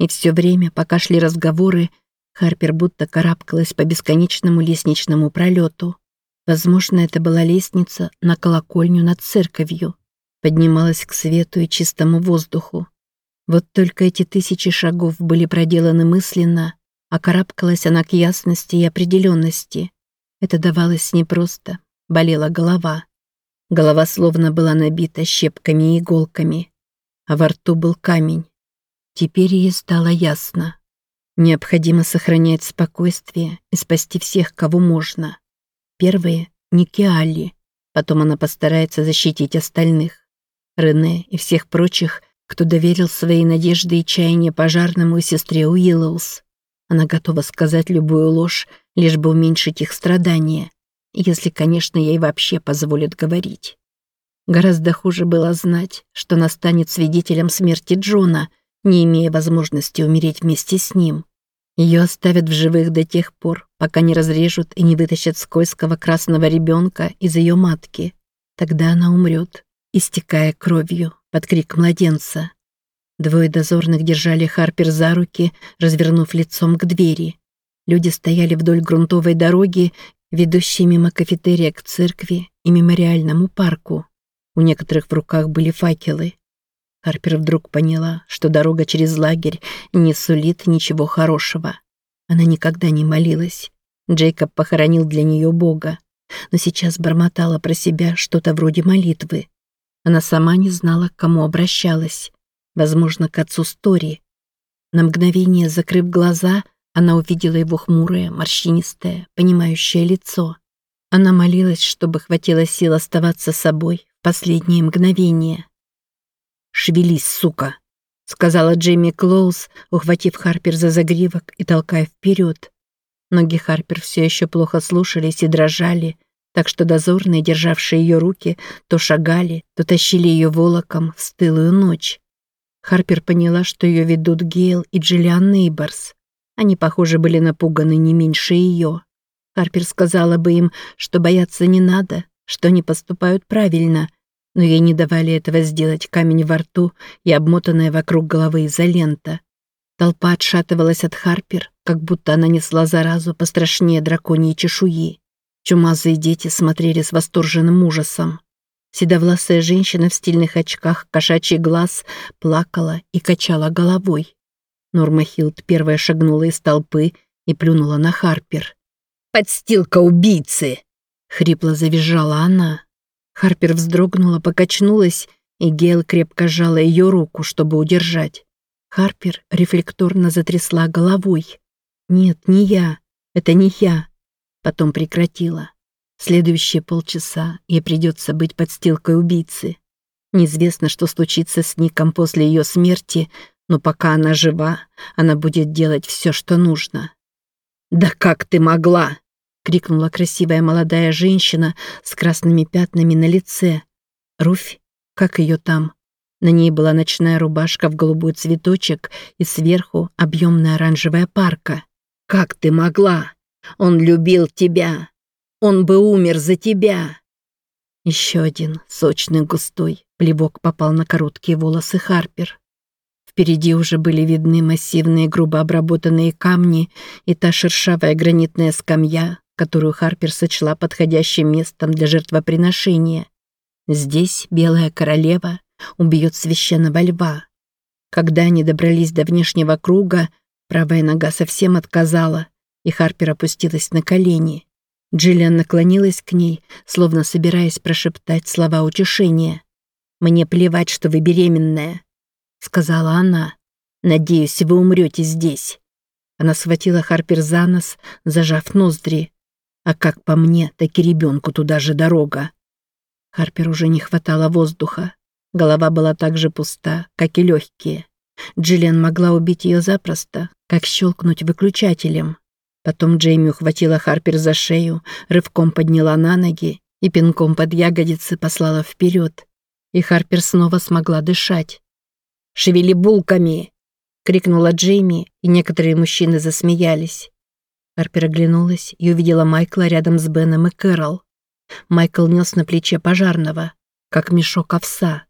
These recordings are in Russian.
И все время, пока шли разговоры, Харпер будто карабкалась по бесконечному лестничному пролету. Возможно, это была лестница на колокольню над церковью. Поднималась к свету и чистому воздуху. Вот только эти тысячи шагов были проделаны мысленно, а карабкалась она к ясности и определенности. Это давалось непросто, болела голова. Голова словно была набита щепками и иголками, а во рту был камень. Теперь ей стало ясно. Необходимо сохранять спокойствие и спасти всех, кого можно. Первые — Никиали, потом она постарается защитить остальных. Рене и всех прочих, кто доверил свои надежды и чаяния пожарному и сестре Уиллоус. Она готова сказать любую ложь, лишь бы уменьшить их страдания, если, конечно, ей вообще позволят говорить. Гораздо хуже было знать, что настанет свидетелем смерти Джона, не имея возможности умереть вместе с ним. Ее оставят в живых до тех пор, пока не разрежут и не вытащат скользкого красного ребенка из ее матки. Тогда она умрет, истекая кровью под крик младенца. Двое дозорных держали Харпер за руки, развернув лицом к двери. Люди стояли вдоль грунтовой дороги, ведущей мимо кафетерия к церкви и мемориальному парку. У некоторых в руках были факелы. Харпер вдруг поняла, что дорога через лагерь не сулит ничего хорошего. Она никогда не молилась. Джейкоб похоронил для нее Бога, но сейчас бормотала про себя что-то вроде молитвы. Она сама не знала, к кому обращалась. Возможно, к отцу Стори. На мгновение, закрыв глаза, она увидела его хмурое, морщинистое, понимающее лицо. Она молилась, чтобы хватило сил оставаться собой в последние мгновения. «Шевелись, сука!» — сказала Джейми Клоуз, ухватив Харпер за загривок и толкая вперед. Ноги Харпер все еще плохо слушались и дрожали, так что дозорные, державшие ее руки, то шагали, то тащили ее волоком в стылую ночь. Харпер поняла, что ее ведут Гейл и Джиллиан Нейборс. Они, похоже, были напуганы не меньше ее. Харпер сказала бы им, что бояться не надо, что они поступают правильно, но ей не давали этого сделать камень во рту и обмотанная вокруг головы изолента. Толпа отшатывалась от Харпер, как будто она несла заразу пострашнее драконьей чешуи. Чумазые дети смотрели с восторженным ужасом. Седовласая женщина в стильных очках, кошачий глаз, плакала и качала головой. Норма Хилд первая шагнула из толпы и плюнула на Харпер. «Подстилка убийцы!» — хрипло завизжала она. Харпер вздрогнула, покачнулась, и Гейл крепко сжала ее руку, чтобы удержать. Харпер рефлекторно затрясла головой. «Нет, не я. Это не я». Потом прекратила. Следующие полчаса ей придется быть подстилкой убийцы. Неизвестно, что случится с Ником после ее смерти, но пока она жива, она будет делать все, что нужно. «Да как ты могла?» — крикнула красивая молодая женщина с красными пятнами на лице. Руфь, как ее там? На ней была ночная рубашка в голубой цветочек и сверху объемная оранжевая парка. «Как ты могла? Он любил тебя! Он бы умер за тебя!» Еще один, сочный, густой, плевок попал на короткие волосы Харпер. Впереди уже были видны массивные грубо обработанные камни и та шершавая гранитная скамья, которую Харпер сочла подходящим местом для жертвоприношения. Здесь белая королева убьет священного льва. Когда они добрались до внешнего круга, правая нога совсем отказала, и Харпер опустилась на колени. Джиллиан наклонилась к ней, словно собираясь прошептать слова утешения. «Мне плевать, что вы беременная сказала она. «Надеюсь, вы умрете здесь». Она схватила Харпер за нос, зажав ноздри. А как по мне, так и ребенку туда же дорога. Харпер уже не хватало воздуха. Голова была так же пуста, как и легкие. Джиллиан могла убить ее запросто, как щелкнуть выключателем. Потом Джейми ухватила Харпер за шею, рывком подняла на ноги и пинком под ягодицы послала вперед. И Харпер снова смогла дышать. «Шевели булками!» — крикнула Джейми, и некоторые мужчины засмеялись. Харпер оглянулась и увидела Майкла рядом с Беном и Кэрол. Майкл нес на плече пожарного, как мешок овса.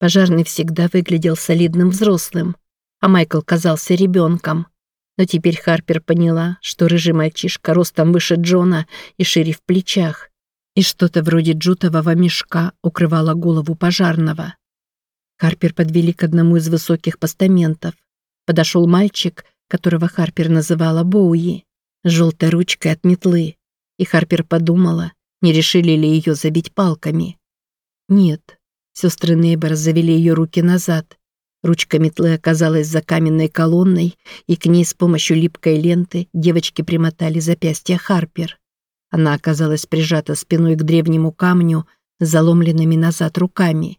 Пожарный всегда выглядел солидным взрослым. а Майкл казался ребенком. Но теперь Харпер поняла, что рыжий мальчишка ростом выше Джона и шире в плечах, и что-то вроде джутового мешка укрывало голову пожарного. Харпер подвели к одному из высоких постаментов. Подошел мальчик, которого Харпер называла Боуи, желтой ручкой от метлы, и Харпер подумала, не решили ли ее забить палками. Нет, сестры Нейбор завели ее руки назад, Ручка метлы оказалась за каменной колонной, и к ней с помощью липкой ленты девочки примотали запястье Харпер. Она оказалась прижата спиной к древнему камню заломленными назад руками.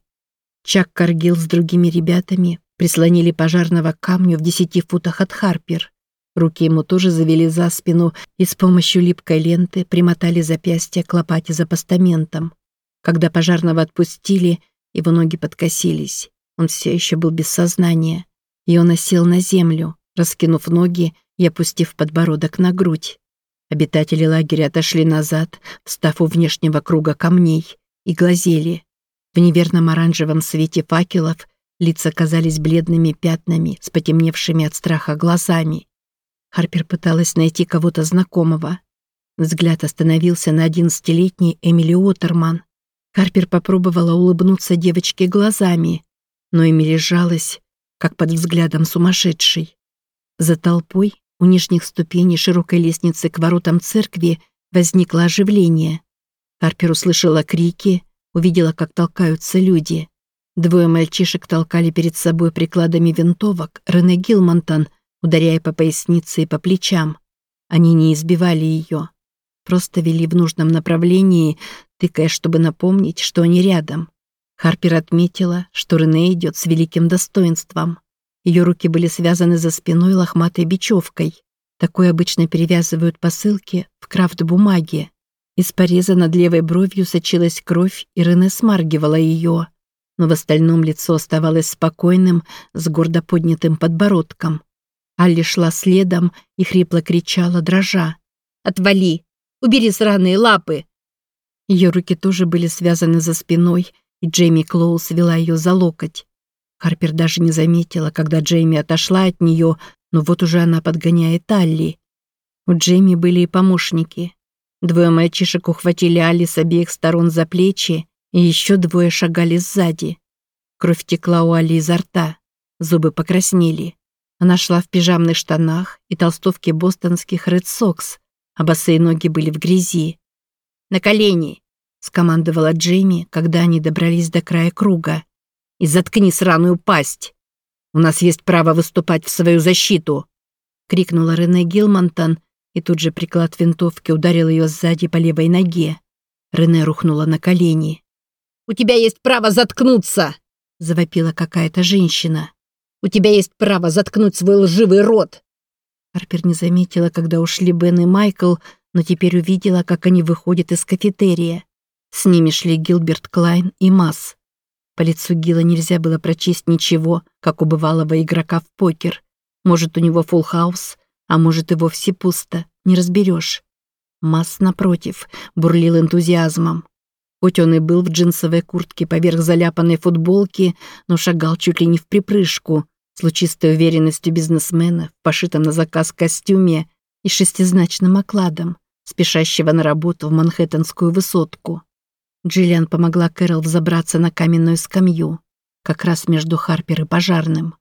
Чак Каргил с другими ребятами прислонили пожарного к камню в десяти футах от Харпер. Руки ему тоже завели за спину и с помощью липкой ленты примотали запястье к лопате за постаментом. Когда пожарного отпустили, его ноги подкосились. Он все еще был без сознания. И он осел на землю, раскинув ноги и опустив подбородок на грудь. Обитатели лагеря отошли назад, встав у внешнего круга камней, и глазели. В неверном оранжевом свете факелов лица казались бледными пятнами с потемневшими от страха глазами. Харпер пыталась найти кого-то знакомого. Взгляд остановился на одиннадцатилетней Эмили Уотерман. Харпер попробовала улыбнуться девочке глазами, но Эмили жалась, как под взглядом сумасшедшей. За толпой у нижних ступеней широкой лестницы к воротам церкви возникло оживление. Харпер услышала крики, увидела, как толкаются люди. Двое мальчишек толкали перед собой прикладами винтовок Рене Гилмонтон, ударяя по пояснице и по плечам. Они не избивали ее, просто вели в нужном направлении, тыкая, чтобы напомнить, что они рядом. Харпер отметила, что Рене идет с великим достоинством. Ее руки были связаны за спиной лохматой бечевкой. Такой обычно перевязывают посылки в крафт-бумаге. Из пореза над левой бровью сочилась кровь, и Рене смаргивала ее. Но в остальном лицо оставалось спокойным, с гордо поднятым подбородком. Алли шла следом и хрипло кричала, дрожа. «Отвали! Убери сраные лапы!» Ее руки тоже были связаны за спиной, и Джейми Клоус вела ее за локоть. Харпер даже не заметила, когда Джейми отошла от нее, но вот уже она подгоняет Алли. У Джейми были и помощники. Двое мальчишек ухватили Алли с обеих сторон за плечи, и еще двое шагали сзади. Кровь текла у Али изо рта, зубы покраснели. Она шла в пижамных штанах и толстовке бостонских Red Sox, а босые ноги были в грязи. «На колени!» скомандовала Джейми, когда они добрались до края круга. «И заткни сраную пасть! У нас есть право выступать в свою защиту!» крикнула Рене Гилмонтон, и тут же приклад винтовки ударил ее сзади по левой ноге. Рене рухнула на колени. «У тебя есть право заткнуться!» завопила какая-то женщина. «У тебя есть право заткнуть свой лживый рот!» Харпер не заметила, когда ушли Бен и Майкл, но теперь увидела, как они выходят из кафетерия. С ними шли Гилберт Клайн и Масс. По лицу Гила нельзя было прочесть ничего, как у бывалого игрока в покер. Может, у него фулл хаус, а может и вовсе пусто, не разберешь. Масс, напротив, бурлил энтузиазмом. Хоть он и был в джинсовой куртке поверх заляпанной футболки, но шагал чуть ли не в припрыжку, с лучистой уверенностью бизнесмена в пошитом на заказ костюме и шестизначным окладом, спешащего на работу в манхэттенскую высотку. Джиллиан помогла Кэрол взобраться на каменную скамью, как раз между Харпер и пожарным.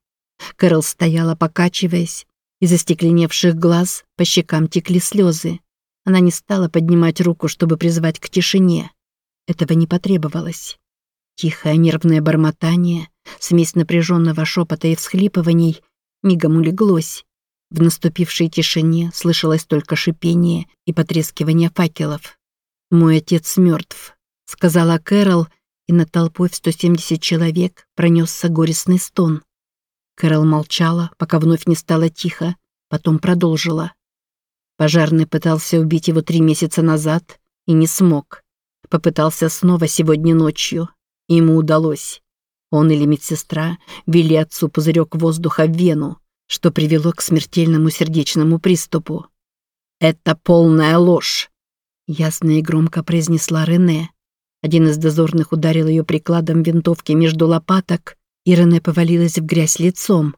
Кэрол стояла, покачиваясь, из остекленевших глаз по щекам текли слезы. Она не стала поднимать руку, чтобы призвать к тишине. Этого не потребовалось. Тихое нервное бормотание, смесь напряженного шепота и всхлипываний, мигом улеглось. В наступившей тишине слышалось только шипение и потрескивание факелов. «Мой отец мертв», сказала Кэрол, и над толпой в 170 человек пронесся горестный стон. Кэрол молчала, пока вновь не стало тихо, потом продолжила. Пожарный пытался убить его три месяца назад и не смог. Попытался снова сегодня ночью, ему удалось. Он или медсестра вели отцу пузырек воздуха в вену, что привело к смертельному сердечному приступу. «Это полная ложь!» Ясно и громко произнесла Рене. Один из дозорных ударил ее прикладом винтовки между лопаток, и Рене повалилась в грязь лицом.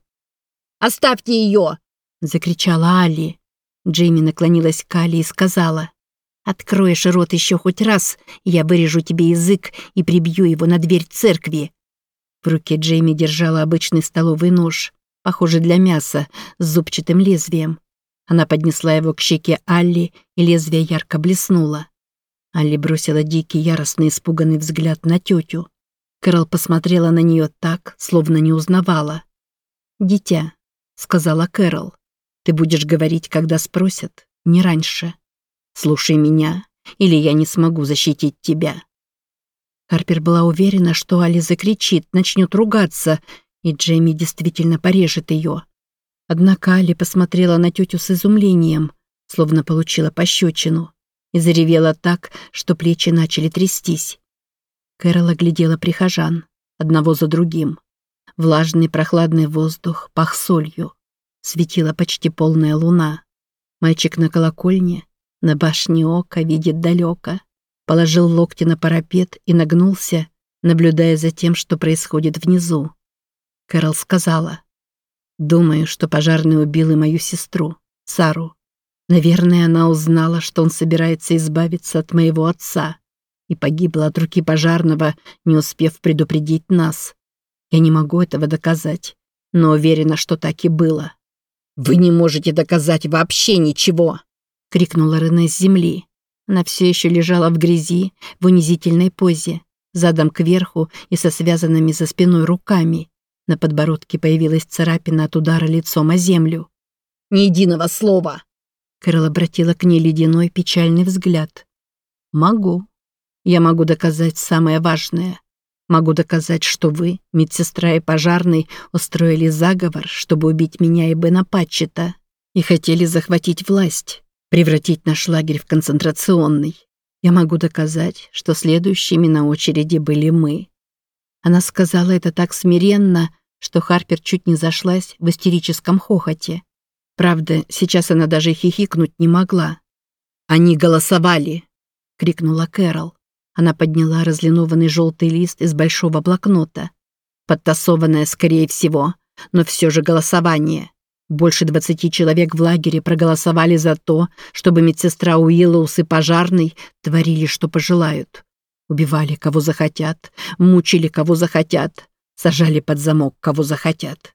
Оставьте ее!» — закричала Али. Джейми наклонилась к Али и сказала, «Откроешь рот еще хоть раз, я вырежу тебе язык и прибью его на дверь церкви». В руке Джейми держала обычный столовый нож, похожий для мяса, с зубчатым лезвием. Она поднесла его к щеке Алли, и лезвие ярко блеснуло. Алли бросила дикий, яростный, испуганный взгляд на тетю. Кэрол посмотрела на нее так, словно не узнавала. «Дитя», — сказала Кэрол, — «ты будешь говорить, когда спросят, не раньше. Слушай меня, или я не смогу защитить тебя». Харпер была уверена, что Али закричит, начнет ругаться, и Джейми действительно порежет ее. Однако Али посмотрела на тетю с изумлением, словно получила пощечину, и заревела так, что плечи начали трястись. Кэрол оглядела прихожан, одного за другим. Влажный прохладный воздух пах солью. Светила почти полная луна. Мальчик на колокольне, на башне ока видит далеко. Положил локти на парапет и нагнулся, наблюдая за тем, что происходит внизу. Кэрол сказала, «Думаю, что пожарный убил и мою сестру, Сару. Наверное, она узнала, что он собирается избавиться от моего отца и погибла от руки пожарного, не успев предупредить нас. Я не могу этого доказать, но уверена, что так и было». «Вы не можете доказать вообще ничего!» — крикнула Рене с земли. Она все еще лежала в грязи, в унизительной позе, задом кверху и со связанными за спиной руками. На подбородке появилась царапина от удара лицом о землю. «Ни единого слова!» Кэрол обратила к ней ледяной печальный взгляд. «Могу. Я могу доказать самое важное. Могу доказать, что вы, медсестра и пожарный, устроили заговор, чтобы убить меня и Бена Патчета, и хотели захватить власть, превратить наш лагерь в концентрационный. Я могу доказать, что следующими на очереди были мы. Она сказала это так смиренно, что Харпер чуть не зашлась в истерическом хохоте. Правда, сейчас она даже хихикнуть не могла. «Они голосовали!» — крикнула Кэрол. Она подняла разлинованный желтый лист из большого блокнота. Подтасованное, скорее всего, но все же голосование. Больше двадцати человек в лагере проголосовали за то, чтобы медсестра Уиллоус и пожарный творили, что пожелают. Убивали, кого захотят, мучили, кого захотят, сажали под замок, кого захотят.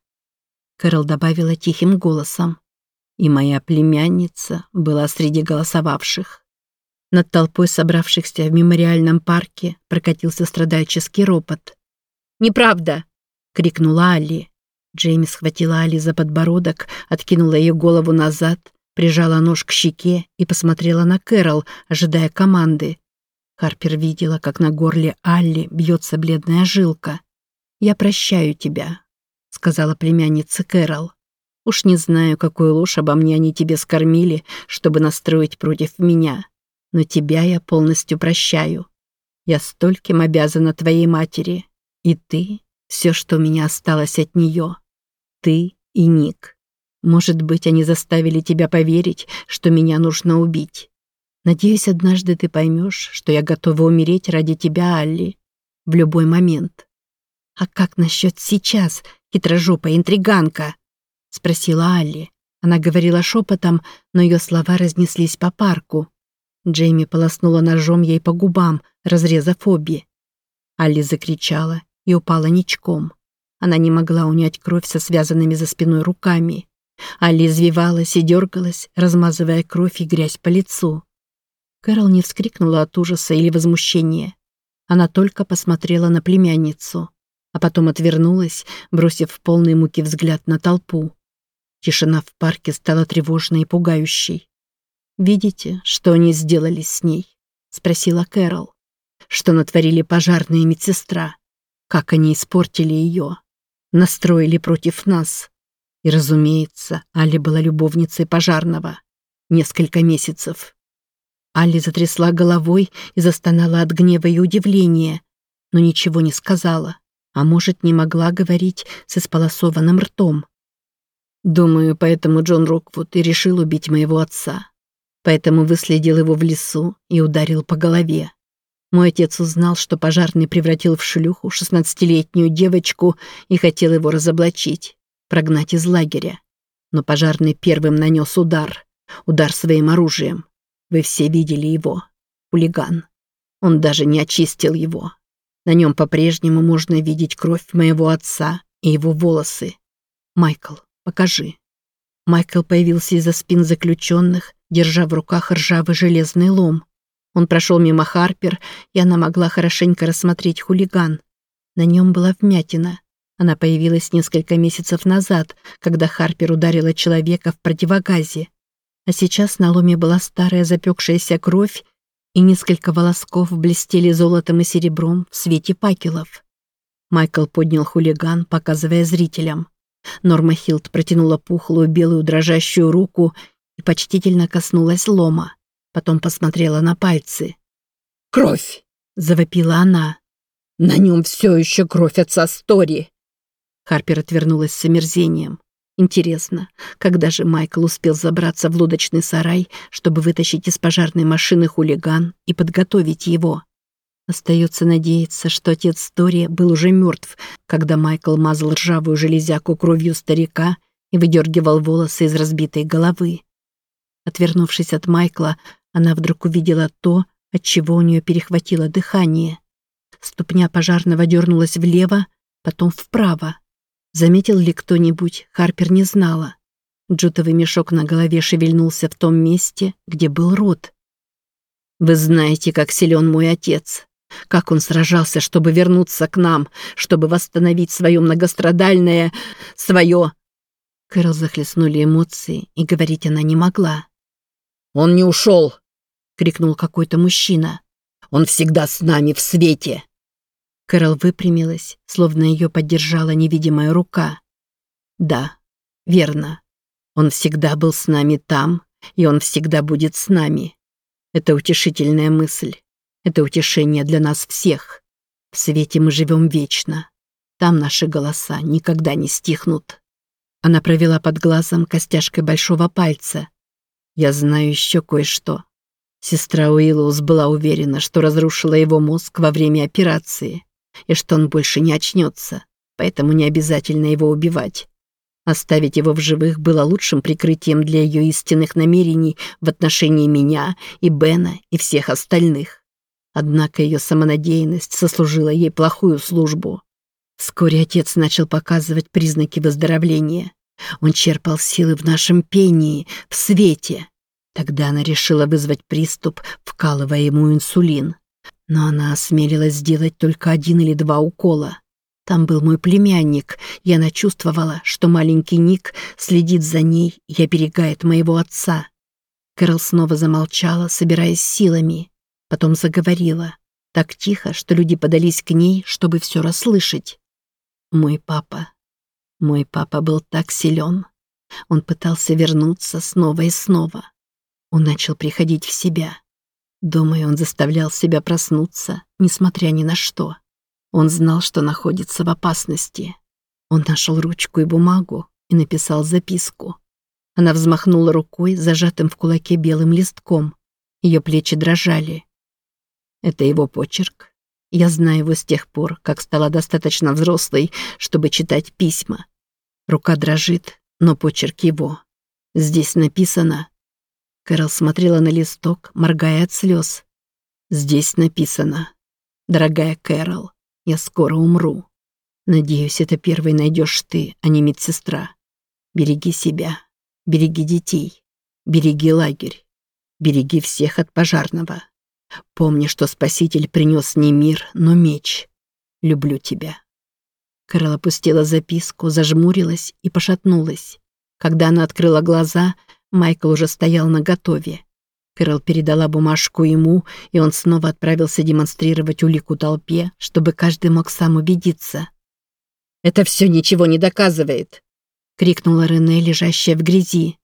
Кэрол добавила тихим голосом. И моя племянница была среди голосовавших. Над толпой собравшихся в мемориальном парке прокатился страдальческий ропот. «Неправда!» — крикнула Али. Джейми схватила Али за подбородок, откинула ее голову назад, прижала нож к щеке и посмотрела на Кэрол, ожидая команды. Харпер видела, как на горле Алли бьется бледная жилка. «Я прощаю тебя», — сказала племянница Кэрол. «Уж не знаю, какую ложь обо мне они тебе скормили, чтобы настроить против меня но тебя я полностью прощаю. Я стольким обязана твоей матери, и ты — все, что у меня осталось от нее. Ты и Ник. Может быть, они заставили тебя поверить, что меня нужно убить. Надеюсь, однажды ты поймешь, что я готова умереть ради тебя, Алли, в любой момент. А как насчет сейчас, хитрожопая интриганка? Спросила Алли. Она говорила шепотом, но ее слова разнеслись по парку. Джейми полоснула ножом ей по губам, разрезав обе. Алли закричала и упала ничком. Она не могла унять кровь со связанными за спиной руками. Алли извивалась и дергалась, размазывая кровь и грязь по лицу. Кэрол не вскрикнула от ужаса или возмущения. Она только посмотрела на племянницу, а потом отвернулась, бросив полный муки взгляд на толпу. Тишина в парке стала тревожной и пугающей. «Видите, что они сделали с ней?» — спросила Кэрол. «Что натворили пожарные медсестра? Как они испортили ее? Настроили против нас?» И, разумеется, Али была любовницей пожарного. Несколько месяцев. Али затрясла головой и застонала от гнева и удивления, но ничего не сказала, а может, не могла говорить с исполосованным ртом. Думаю, поэтому Джон Роквуд и решил убить моего отца поэтому выследил его в лесу и ударил по голове. Мой отец узнал, что пожарный превратил в шлюху шестнадцатилетнюю девочку и хотел его разоблачить. прогнать из лагеря. Но пожарный первым нанес удар. Удар своим оружием. Вы все видели его. Хулиган. Он даже не очистил его. На нем по-прежнему можно видеть кровь моего отца и его волосы. Майкл, покажи. Майкл появился из-за спин заключенных, держа в руках ржавый железный лом. Он прошел мимо Харпер, и она могла хорошенько рассмотреть хулиган. На нем была вмятина. Она появилась несколько месяцев назад, когда Харпер ударила человека в противогазе. А сейчас на ломе была старая запекшаяся кровь, и несколько волосков блестели золотом и серебром в свете факелов. Майкл поднял хулиган, показывая зрителям. Норма Хилд протянула пухлую белую дрожащую руку и почтительно коснулась лома. Потом посмотрела на пальцы. «Кровь!» — завопила она. «На нем все еще кровь отца Стори!» Харпер отвернулась с омерзением. Интересно, когда же Майкл успел забраться в лодочный сарай, чтобы вытащить из пожарной машины хулиган и подготовить его? Остается надеяться, что отец Стори был уже мертв, когда Майкл мазал ржавую железяку кровью старика и выдергивал волосы из разбитой головы. Отвернувшись от Майкла, она вдруг увидела то, от чего у нее перехватило дыхание. Ступня пожарного дернулась влево, потом вправо. Заметил ли кто-нибудь, Харпер не знала. Джутовый мешок на голове шевельнулся в том месте, где был рот. «Вы знаете, как силен мой отец», как он сражался, чтобы вернуться к нам, чтобы восстановить свое многострадальное... свое... Кэрол захлестнули эмоции, и говорить она не могла. «Он не ушел!» — крикнул какой-то мужчина. «Он всегда с нами в свете!» Кэрол выпрямилась, словно ее поддержала невидимая рука. «Да, верно. Он всегда был с нами там, и он всегда будет с нами. Это утешительная мысль. Это утешение для нас всех. В свете мы живем вечно. Там наши голоса никогда не стихнут. Она провела под глазом костяшкой большого пальца. Я знаю еще кое-что. Сестра Уиллоус была уверена, что разрушила его мозг во время операции, и что он больше не очнется, поэтому не обязательно его убивать. Оставить его в живых было лучшим прикрытием для ее истинных намерений в отношении меня и Бена и всех остальных. Однако ее самонадеянность сослужила ей плохую службу. Вскоре отец начал показывать признаки выздоровления. Он черпал силы в нашем пении, в свете. Тогда она решила вызвать приступ, вкалывая ему инсулин. Но она осмелилась сделать только один или два укола. Там был мой племянник, и она чувствовала, что маленький Ник следит за ней и оберегает моего отца. Кэрол снова замолчала, собираясь силами. Потом заговорила, так тихо, что люди подались к ней, чтобы все расслышать. Мой папа. Мой папа был так силен. Он пытался вернуться снова и снова. Он начал приходить в себя. Думаю, он заставлял себя проснуться, несмотря ни на что. Он знал, что находится в опасности. Он нашел ручку и бумагу и написал записку. Она взмахнула рукой, зажатым в кулаке белым листком. Ее плечи дрожали. Это его почерк. Я знаю его с тех пор, как стала достаточно взрослой, чтобы читать письма. Рука дрожит, но почерк его. Здесь написано... Кэрол смотрела на листок, моргая от слез. Здесь написано. «Дорогая Кэрол, я скоро умру. Надеюсь, это первой найдешь ты, а не медсестра. Береги себя, береги детей, береги лагерь, береги всех от пожарного. Помни, что Спаситель принес не мир, но меч. Люблю тебя». Кэрол опустила записку, зажмурилась и пошатнулась. Когда она открыла глаза, Майкл уже стоял наготове. Кэрол передала бумажку ему, и он снова отправился демонстрировать улику толпе, чтобы каждый мог сам убедиться. «Это все ничего не доказывает!» — крикнула Рене, лежащая в грязи.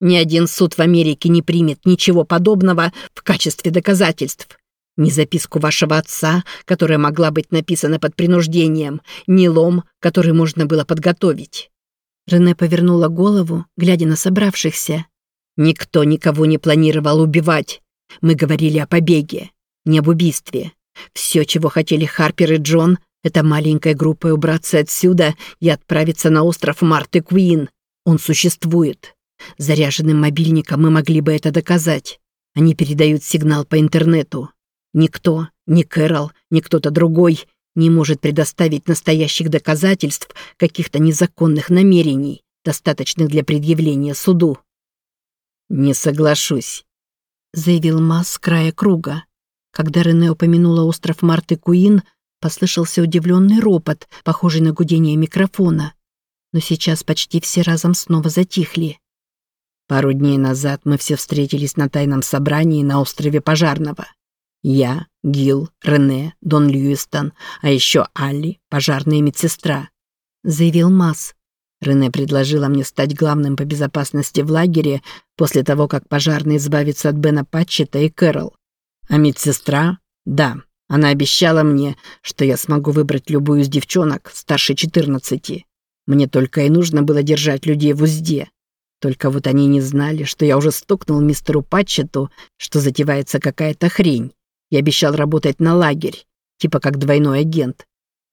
Ни один суд в Америке не примет ничего подобного в качестве доказательств. Ни записку вашего отца, которая могла быть написана под принуждением, ни лом, который можно было подготовить. Рене повернула голову, глядя на собравшихся. Никто никого не планировал убивать. Мы говорили о побеге, не об убийстве. Все, чего хотели Харпер и Джон, Это маленькой группой убраться отсюда и отправиться на остров Марты Куин. Он существует. Заряженным мобильником мы могли бы это доказать. Они передают сигнал по интернету. Никто, ни Кэрол, ни кто-то другой не может предоставить настоящих доказательств каких-то незаконных намерений, достаточных для предъявления суду. «Не соглашусь», — заявил Масс с края круга. Когда Рене упомянула остров Марты Куин, послышался удивленный ропот, похожий на гудение микрофона. Но сейчас почти все разом снова затихли. Пару дней назад мы все встретились на тайном собрании на острове Пожарного. Я, Гил, Рене, Дон Льюистон, а еще Алли, пожарная медсестра», — заявил Масс. Рене предложила мне стать главным по безопасности в лагере после того, как пожарные избавятся от Бена Патчета и Кэрол. А медсестра? Да, она обещала мне, что я смогу выбрать любую из девчонок старше 14. Мне только и нужно было держать людей в узде. Только вот они не знали, что я уже стукнул мистеру Патчету, что затевается какая-то хрень. Я обещал работать на лагерь, типа как двойной агент.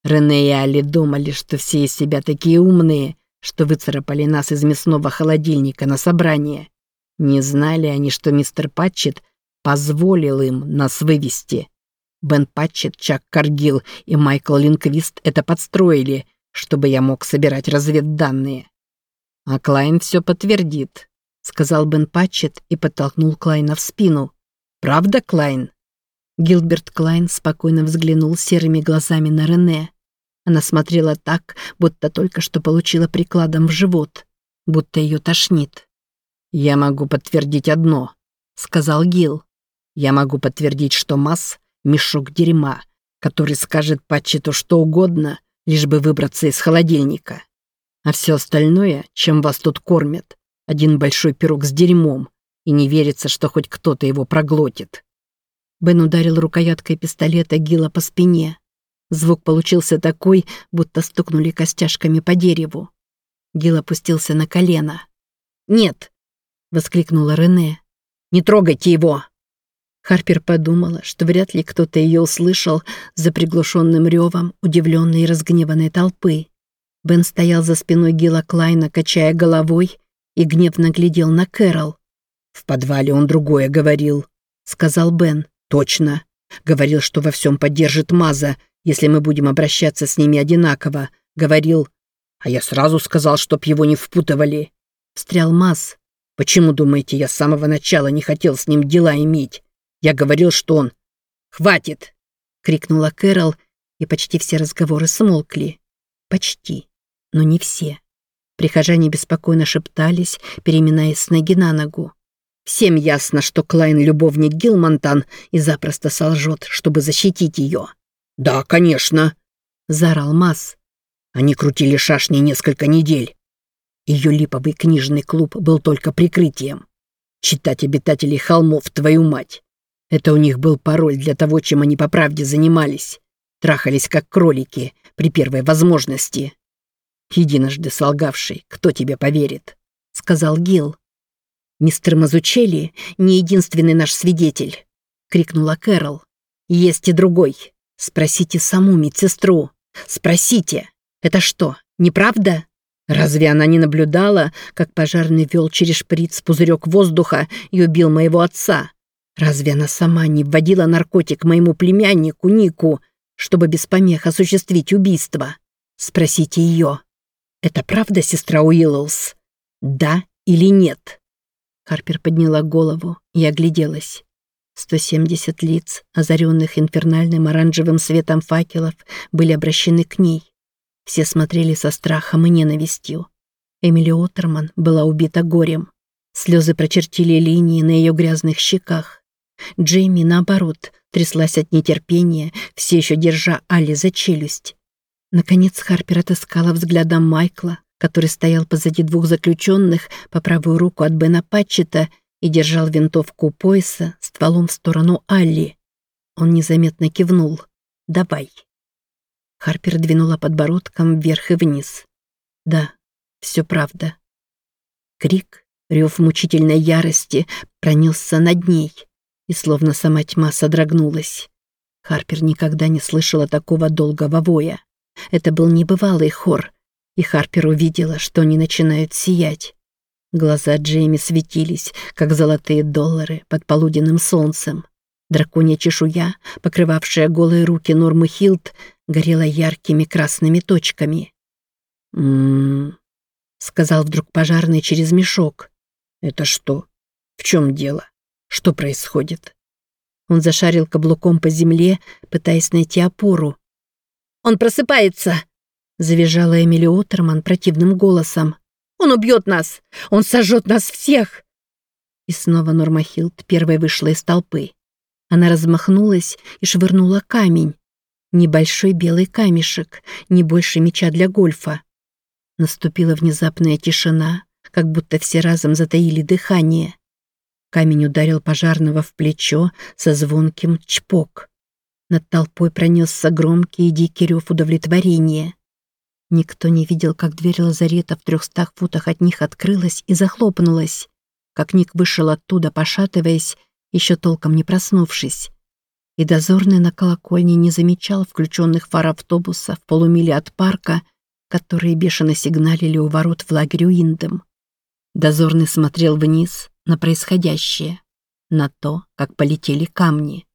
Рене и Али думали, что все из себя такие умные, что выцарапали нас из мясного холодильника на собрание. Не знали они, что мистер Патчет позволил им нас вывести. Бен Патчет, Чак Каргил и Майкл Линквист это подстроили, чтобы я мог собирать разведданные. А Клайн все подтвердит, сказал Бен Патчет и подтолкнул Клайна в спину. Правда, Клайн? Гилберт Клайн спокойно взглянул серыми глазами на Рене. Она смотрела так, будто только что получила прикладом в живот, будто ее тошнит. «Я могу подтвердить одно», — сказал Гил. «Я могу подтвердить, что Масс — мешок дерьма, который скажет Патчету что угодно, лишь бы выбраться из холодильника. А все остальное, чем вас тут кормят, один большой пирог с дерьмом, и не верится, что хоть кто-то его проглотит». Бен ударил рукояткой пистолета Гила по спине. Звук получился такой, будто стукнули костяшками по дереву. Гил опустился на колено. «Нет!» — воскликнула Рене. «Не трогайте его!» Харпер подумала, что вряд ли кто-то ее услышал за приглушенным ревом удивленной и разгневанной толпы. Бен стоял за спиной Гила Клайна, качая головой, и гневно глядел на Кэрол. «В подвале он другое говорил», — сказал Бен. «Точно. Говорил, что во всем поддержит Маза, если мы будем обращаться с ними одинаково. Говорил, а я сразу сказал, чтоб его не впутывали. Встрял Маз. Почему, думаете, я с самого начала не хотел с ним дела иметь? Я говорил, что он... «Хватит!» — крикнула Кэрол, и почти все разговоры смолкли. Почти, но не все. Прихожане беспокойно шептались, переминаясь с ноги на ногу. Всем ясно, что Клайн — любовник Гилмонтан и запросто солжет, чтобы защитить ее. «Да, конечно», — заорал Масс. Они крутили шашни несколько недель. Ее липовый книжный клуб был только прикрытием. Читать обитателей холмов, твою мать. Это у них был пароль для того, чем они по правде занимались. Трахались как кролики при первой возможности. Единожды солгавший, кто тебе поверит? Сказал Гил. Мистер Мазучелли не единственный наш свидетель, крикнула Кэрол. Есть и другой. Спросите саму медсестру. Спросите. Это что, неправда? Разве она не наблюдала, как пожарный вел через шприц пузырек воздуха и убил моего отца? Разве она сама не вводила наркотик моему племяннику Нику, чтобы без помех осуществить убийство? Спросите ее. Это правда, сестра Уиллоус? Да или нет? Харпер подняла голову и огляделась. 170 лиц, озаренных инфернальным оранжевым светом факелов, были обращены к ней. Все смотрели со страхом и ненавистью. Эмили Оттерман была убита горем. Слезы прочертили линии на ее грязных щеках. Джейми, наоборот, тряслась от нетерпения, все еще держа Али за челюсть. Наконец Харпер отыскала взглядом Майкла, который стоял позади двух заключенных по правую руку от Бена Патчета и держал винтовку у пояса стволом в сторону Алли. Он незаметно кивнул. «Давай». Харпер двинула подбородком вверх и вниз. «Да, все правда». Крик, рев мучительной ярости пронесся над ней, и словно сама тьма содрогнулась. Харпер никогда не слышала такого долгого воя. Это был небывалый хор, и Харпер увидела, что они начинают сиять. Глаза Джейми светились, как золотые доллары под полуденным солнцем. Драконья чешуя, покрывавшая голые руки Нормы Хилт, горела яркими красными точками. «М-м-м», сказал вдруг пожарный через мешок. «Это что? В чем дело? Что происходит?» Он зашарил каблуком по земле, пытаясь найти опору. «Он просыпается!» — завизжала Эмили Утерман противным голосом. «Он убьет нас! Он сожжет нас всех!» И снова Норма Хилд первой вышла из толпы. Она размахнулась и швырнула камень. Небольшой белый камешек, не больше мяча для гольфа. Наступила внезапная тишина, как будто все разом затаили дыхание. Камень ударил пожарного в плечо со звонким чпок. Над толпой пронесся громкий и дикий рев удовлетворения. Никто не видел, как дверь лазарета в трехстах футах от них открылась и захлопнулась, как Ник вышел оттуда, пошатываясь, еще толком не проснувшись. И дозорный на колокольне не замечал включенных фар автобуса в полумиле от парка которые бешено сигналили у ворот в лагерь Уиндем. Дозорный смотрел вниз на происходящее, на то, как полетели камни.